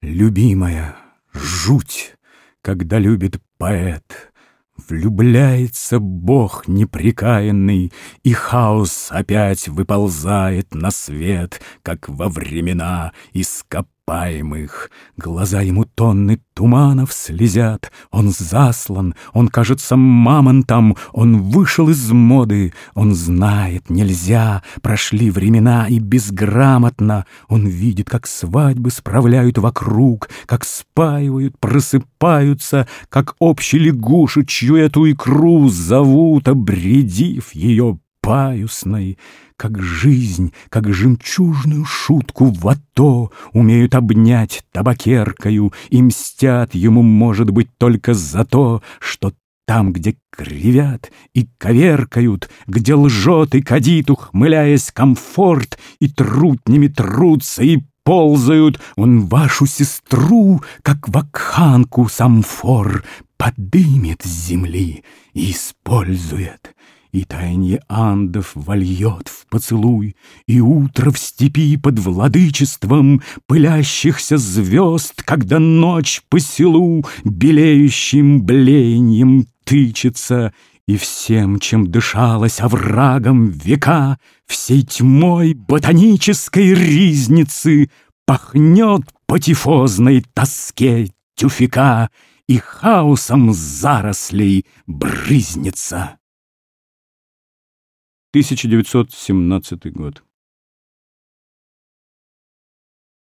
Любимая, жуть, когда любит поэт, Влюбляется Бог непрекаянный, И хаос опять выползает на свет, Как во времена ископаемых. Глаза ему тонны туманов слезят. Он заслан, он кажется мамонтом, он вышел из моды. Он знает, нельзя, прошли времена и безграмотно. Он видит, как свадьбы справляют вокруг, как спаивают, просыпаются, как общий лягуши, чью эту икру зовут, обредив ее паюсной, как жизнь, как жемчужную шутку в ато Умеют обнять табакеркою И мстят ему, может быть, только за то, Что там, где кривят и коверкают, Где лжет и кадит, ухмыляясь комфорт, И трутнями трутся и ползают, Он вашу сестру, как вакханку самфор, Подымет с земли и использует. И таяние андов вольет в поцелуй, И утро в степи под владычеством Пылящихся звезд, Когда ночь по селу Белеющим блеяньем тычется, И всем, чем дышалось оврагом века, Всей тьмой ботанической ризницы Пахнет по тифозной тоске тюфика И хаосом зарослей брызнется. 1917 год.